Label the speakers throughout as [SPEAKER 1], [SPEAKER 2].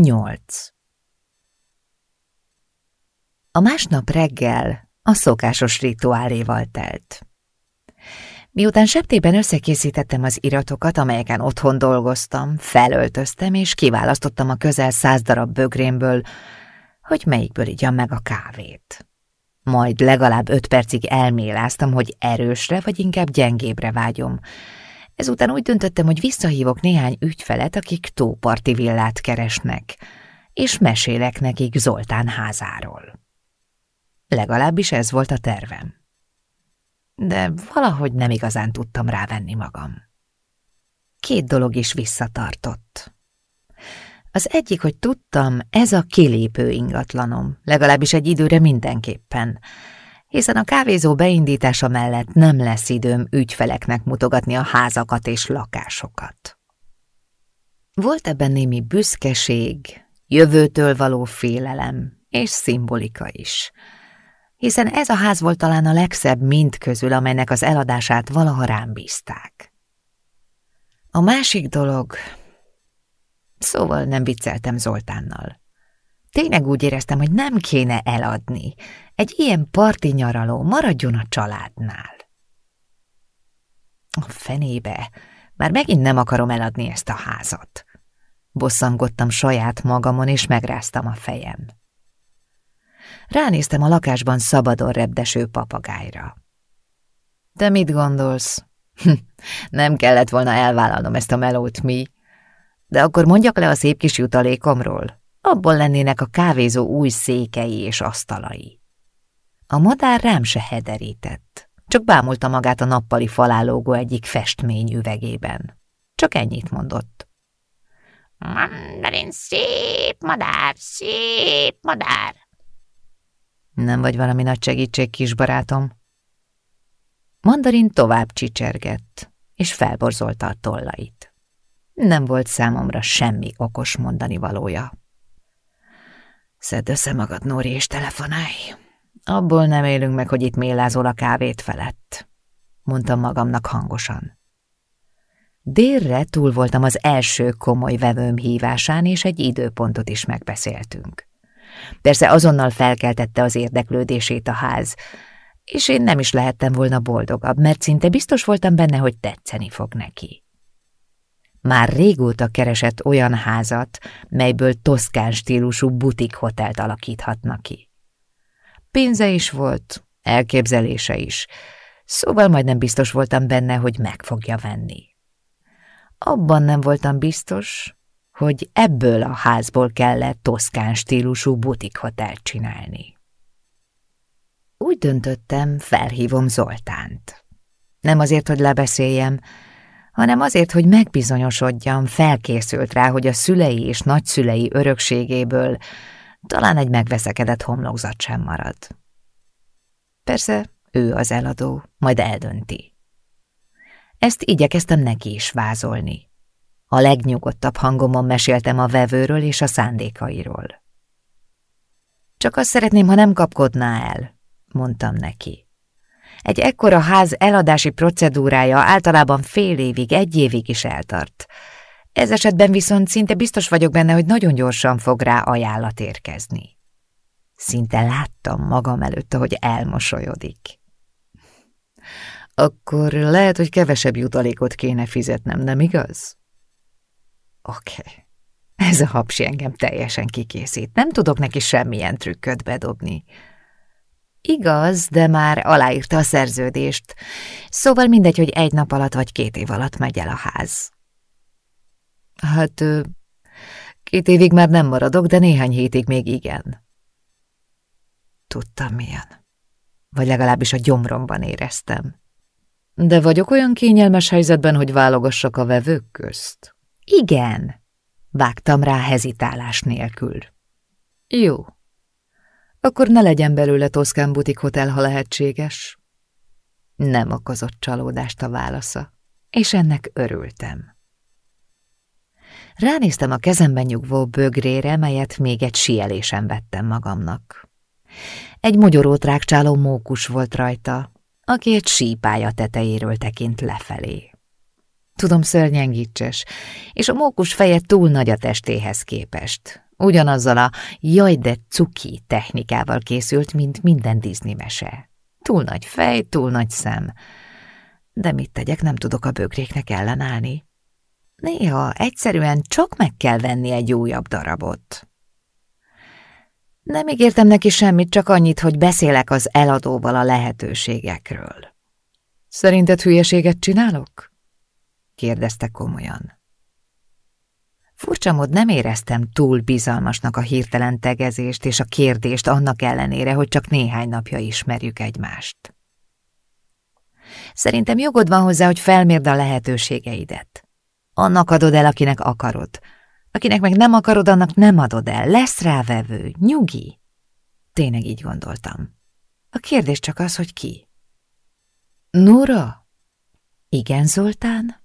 [SPEAKER 1] 8. A másnap reggel a szokásos rituáléval telt. Miután septében összekészítettem az iratokat, amelyeken otthon dolgoztam, felöltöztem és kiválasztottam a közel száz darab bögrémből, hogy melyikből igyam meg a kávét. Majd legalább öt percig elméláztam, hogy erősre vagy inkább gyengébre vágyom, Ezután úgy döntöttem, hogy visszahívok néhány ügyfelet, akik tóparti villát keresnek, és mesélek nekik Zoltán házáról. Legalábbis ez volt a tervem. De valahogy nem igazán tudtam rávenni magam. Két dolog is visszatartott. Az egyik, hogy tudtam, ez a kilépő ingatlanom, legalábbis egy időre mindenképpen, hiszen a kávézó beindítása mellett nem lesz időm ügyfeleknek mutogatni a házakat és lakásokat. Volt ebben némi büszkeség, jövőtől való félelem és szimbolika is, hiszen ez a ház volt talán a legszebb mind közül, amelynek az eladását valaha rám bízták. A másik dolog... Szóval nem vicceltem Zoltánnal. Tényleg úgy éreztem, hogy nem kéne eladni. Egy ilyen parti nyaraló maradjon a családnál. A fenébe, már megint nem akarom eladni ezt a házat. Bosszangottam saját magamon, és megráztam a fejem. Ránéztem a lakásban szabadon repdeső papagájra. De mit gondolsz? Hm, nem kellett volna elvállalnom ezt a melót, mi? De akkor mondjak le a szép kis jutalékomról abból lennének a kávézó új székei és asztalai. A madár rám se hederített, csak bámulta magát a nappali falálógó egyik festmény üvegében. Csak ennyit mondott.
[SPEAKER 2] Mandarin szép madár, szép madár.
[SPEAKER 1] Nem vagy valami nagy segítség, kisbarátom? Mandarin tovább csicsergett, és felborzolta a tollait. Nem volt számomra semmi okos mondani valója. Szedd össze magad, Nóri, és telefonálj. Abból nem élünk meg, hogy itt mélázol a kávét felett, mondtam magamnak hangosan. Délre túl voltam az első komoly vevőm hívásán, és egy időpontot is megbeszéltünk. Persze azonnal felkeltette az érdeklődését a ház, és én nem is lehettem volna boldogabb, mert szinte biztos voltam benne, hogy tetszeni fog neki. Már régóta keresett olyan házat, melyből toszkán stílusú butik hotelt alakíthatna ki. Pénze is volt, elképzelése is, szóval majdnem biztos voltam benne, hogy meg fogja venni. Abban nem voltam biztos, hogy ebből a házból kellett toszkán stílusú butik hotelt csinálni. Úgy döntöttem, felhívom Zoltánt. Nem azért, hogy lebeszéljem, hanem azért, hogy megbizonyosodjam, felkészült rá, hogy a szülei és nagyszülei örökségéből talán egy megveszekedett homlokzat sem marad. Persze, ő az eladó, majd eldönti. Ezt igyekeztem neki is vázolni. A legnyugodtabb hangomon meséltem a vevőről és a szándékairól. Csak azt szeretném, ha nem kapkodná el, mondtam neki. Egy ekkora ház eladási procedúrája általában fél évig, egy évig is eltart. Ez esetben viszont szinte biztos vagyok benne, hogy nagyon gyorsan fog rá ajánlat érkezni. Szinte láttam magam előtt, hogy elmosolyodik. Akkor lehet, hogy kevesebb jutalékot kéne fizetnem, nem igaz? Oké. Okay. Ez a hapsi engem teljesen kikészít. Nem tudok neki semmilyen trükköt bedobni. Igaz, de már aláírta a szerződést, szóval mindegy, hogy egy nap alatt vagy két év alatt megy el a ház. Hát, két évig már nem maradok, de néhány hétig még igen. Tudtam milyen. Vagy legalábbis a gyomromban éreztem. De vagyok olyan kényelmes helyzetben, hogy válogassak a vevők közt? Igen, vágtam rá hezitálás nélkül. Jó, akkor ne legyen belőle Toszkán butik hotel, ha lehetséges. Nem okozott csalódást a válasza, és ennek örültem. Ránéztem a kezemben nyugvó bögrére, melyet még egy sielésen vettem magamnak. Egy mogyorót rákcsáló mókus volt rajta, aki egy sípája tetejéről tekint lefelé. Tudom, szörnyen gicses, és a mókus feje túl nagy a testéhez képest, Ugyanazzal a jaj de cuki technikával készült, mint minden Disney mese. Túl nagy fej, túl nagy szem. De mit tegyek, nem tudok a bögréknek ellenállni. Néha egyszerűen csak meg kell venni egy újabb darabot. Nem ígértem neki semmit, csak annyit, hogy beszélek az eladóval a lehetőségekről. Szerinted hülyeséget csinálok? kérdezte komolyan. Furcsa mód nem éreztem túl bizalmasnak a hirtelen tegezést és a kérdést annak ellenére, hogy csak néhány napja ismerjük egymást. Szerintem jogod van hozzá, hogy felmérd a lehetőségeidet. Annak adod el, akinek akarod. Akinek meg nem akarod, annak nem adod el. Lesz rávevő, nyugi. Tényleg így gondoltam. A kérdés csak az, hogy ki. Nóra? Igen, Zoltán?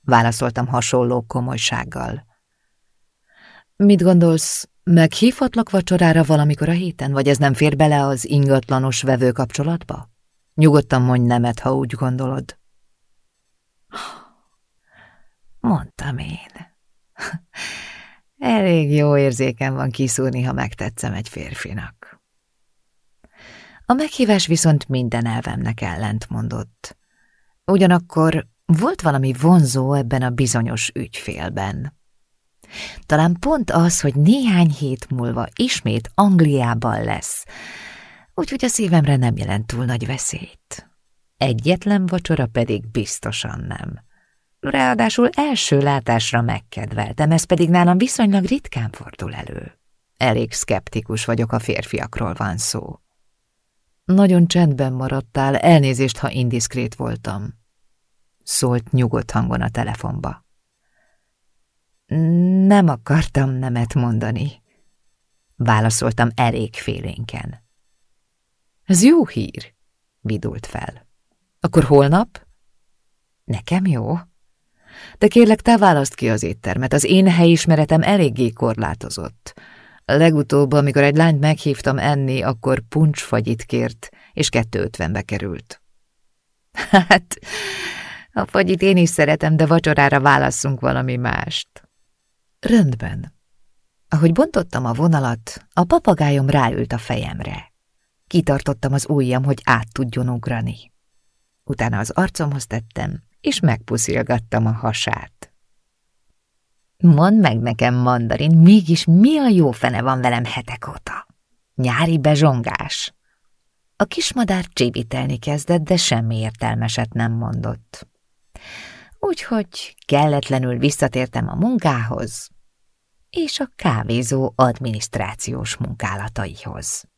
[SPEAKER 1] Válaszoltam hasonló komolysággal. Mit gondolsz, meghívhatlak vacsorára valamikor a héten, vagy ez nem fér bele az ingatlanos vevő kapcsolatba? Nyugodtan mondj nemet, ha úgy gondolod. Mondtam én. Elég jó érzéken van kiszúrni, ha megtetszem egy férfinak. A meghívás viszont minden elvemnek ellent mondott. Ugyanakkor volt valami vonzó ebben a bizonyos ügyfélben. Talán pont az, hogy néhány hét múlva ismét Angliában lesz, úgyhogy a szívemre nem jelent túl nagy veszélyt. Egyetlen vacsora pedig biztosan nem. Ráadásul első látásra megkedveltem, ez pedig nálam viszonylag ritkán fordul elő. Elég szkeptikus vagyok, a férfiakról van szó. Nagyon csendben maradtál, elnézést, ha indiszkrét voltam. Szólt nyugodt hangon a telefonba. Nem akartam nemet mondani. Válaszoltam elég félénken. Ez jó hír, vidult fel. Akkor holnap? Nekem jó? De kérlek, te választ ki az éttermet, az én helyismeretem eléggé korlátozott. Legutóbb, amikor egy lányt meghívtam enni, akkor puncsfagyit kért, és kettő ötvenbe került. Hát, a fagyit én is szeretem, de vacsorára válasszunk valami mást. Rendben. Ahogy bontottam a vonalat, a papagájom ráült a fejemre. Kitartottam az ujjam, hogy át tudjon ugrani. Utána az arcomhoz tettem, és megpuszilgattam a hasát. Mondd meg nekem, mandarin, mégis mi a jó fene van velem hetek óta? Nyári bezsongás. A kismadár csibitelni kezdett, de semmi értelmeset nem mondott. Úgyhogy kelletlenül visszatértem a munkához és a kávézó adminisztrációs munkálataihoz.